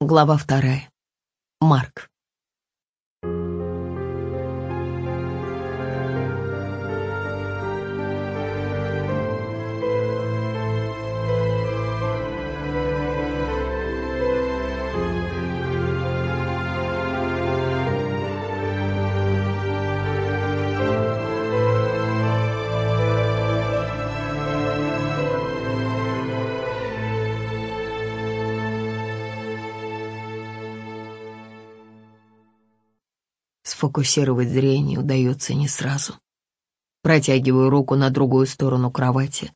Глава вторая. Марк. Сфокусировать зрение удается не сразу. Протягиваю руку на другую сторону кровати,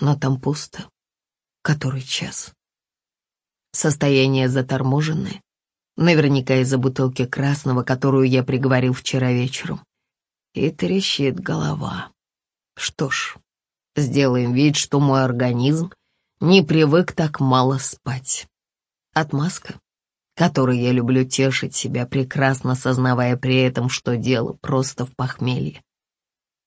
но там пусто. Который час? Состояние заторможенное, наверняка из-за бутылки красного, которую я приговорил вчера вечером. И трещит голова. Что ж, сделаем вид, что мой организм не привык так мало спать. Отмазка которой я люблю тешить себя, прекрасно сознавая при этом, что дело просто в похмелье.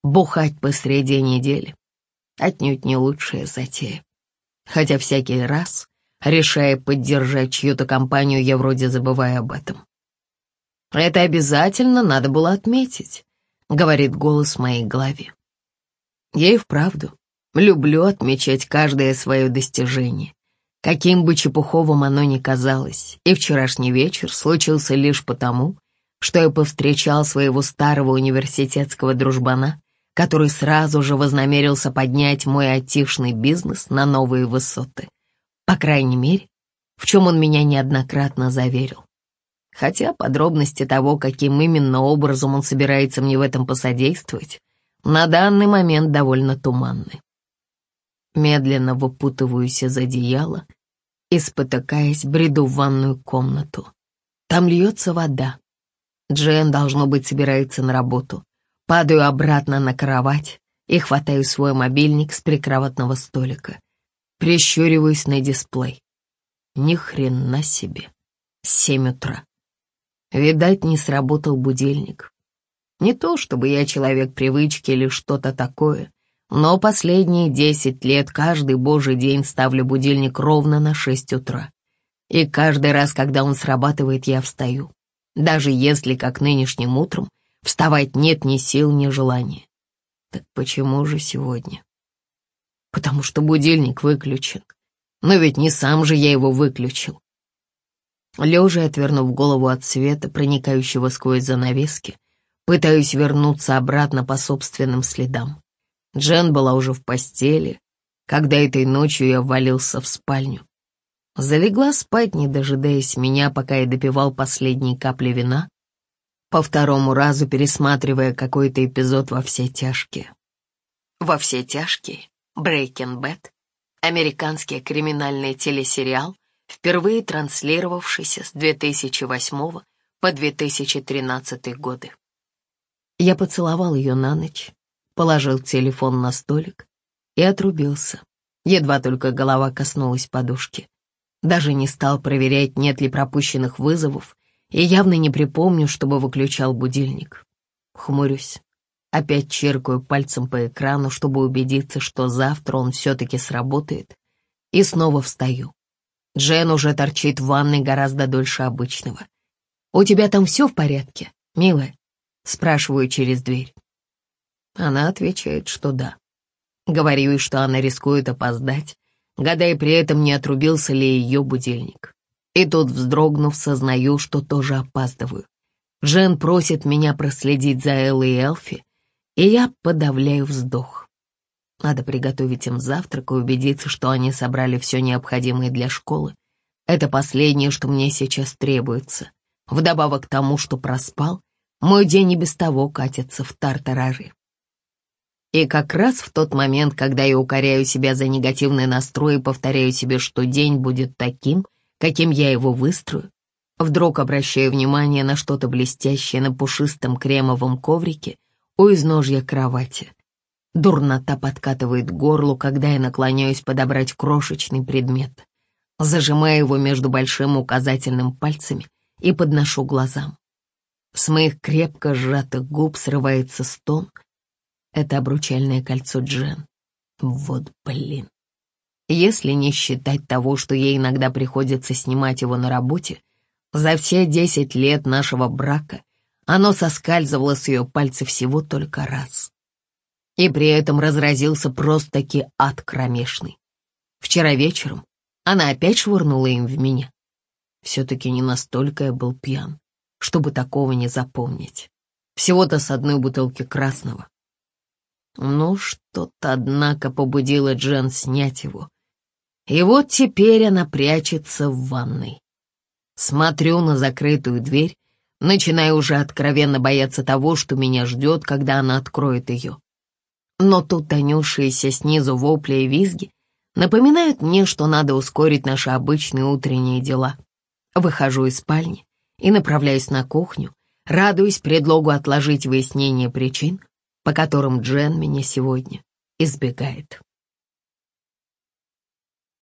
Бухать посреди недели — отнюдь не лучшая затея. Хотя всякий раз, решая поддержать чью-то компанию, я вроде забываю об этом. «Это обязательно надо было отметить», — говорит голос в моей голове. Я и вправду люблю отмечать каждое свое достижение, Каким бы чепуховым оно ни казалось, и вчерашний вечер случился лишь потому, что я повстречал своего старого университетского дружбана, который сразу же вознамерился поднять мой отишный бизнес на новые высоты. По крайней мере, в чем он меня неоднократно заверил. Хотя подробности того, каким именно образом он собирается мне в этом посодействовать, на данный момент довольно туманны. Медленно выпутываюсь из одеяла и, спотыкаясь, бреду в ванную комнату. Там льется вода. Джен, должно быть, собирается на работу. Падаю обратно на кровать и хватаю свой мобильник с прикроватного столика. Прищуриваюсь на дисплей. Ни хрена себе. Семь утра. Видать, не сработал будильник. Не то, чтобы я человек привычки или что-то такое, но последние десять лет каждый божий день ставлю будильник ровно на шесть утра. И каждый раз, когда он срабатывает, я встаю. Даже если, как нынешним утром, вставать нет ни сил, ни желания. Так почему же сегодня? Потому что будильник выключен. Но ведь не сам же я его выключил. Лежа, отвернув голову от света, проникающего сквозь занавески, пытаюсь вернуться обратно по собственным следам. Джен была уже в постели, когда этой ночью я ввалился в спальню. Залегла спать, не дожидаясь меня, пока я допивал последние капли вина, по второму разу пересматривая какой-то эпизод во все тяжкие. Во все тяжкие, Breaking Bad, американский криминальный телесериал, впервые транслировавшийся с 2008 по 2013 годы. Я поцеловал ее на ночь, положил телефон на столик и отрубился. Едва только голова коснулась подушки. Даже не стал проверять, нет ли пропущенных вызовов, и явно не припомню, чтобы выключал будильник. Хмурюсь. Опять черкаю пальцем по экрану, чтобы убедиться, что завтра он все-таки сработает, и снова встаю. Джен уже торчит в ванной гораздо дольше обычного. «У тебя там все в порядке, милая?» Спрашиваю через дверь. Она отвечает, что да. Говорю ей, что она рискует опоздать, гадая при этом, не отрубился ли ее будильник. И тут, вздрогнув, сознаю, что тоже опаздываю. Джен просит меня проследить за Эллой и Элфи, и я подавляю вздох. Надо приготовить им завтрак и убедиться, что они собрали все необходимое для школы. Это последнее, что мне сейчас требуется. Вдобавок к тому, что проспал, мой день и без того катится в тартарары. И как раз в тот момент, когда я укоряю себя за негативный настрой и повторяю себе, что день будет таким, каким я его выстрою, вдруг обращаю внимание на что-то блестящее на пушистом кремовом коврике у изножья кровати. Дурнота подкатывает горлу, когда я наклоняюсь подобрать крошечный предмет. Зажимаю его между большим и указательным пальцами и подношу глазам. С моих крепко сжатых губ срывается стон — это обручальное кольцо Джен. Вот блин. Если не считать того, что ей иногда приходится снимать его на работе, за все десять лет нашего брака оно соскальзывало с ее пальцев всего только раз. И при этом разразился просто-таки ад кромешный. Вчера вечером она опять швырнула им в меня. Все-таки не настолько я был пьян, чтобы такого не запомнить. Всего-то с одной бутылки красного. Ну, что-то, однако, побудило Джен снять его. И вот теперь она прячется в ванной. Смотрю на закрытую дверь, начинаю уже откровенно бояться того, что меня ждет, когда она откроет ее. Но тут тонувшиеся снизу вопли и визги напоминают мне, что надо ускорить наши обычные утренние дела. Выхожу из спальни и направляюсь на кухню, радуясь предлогу отложить выяснение причин, по которым Джен меня сегодня избегает.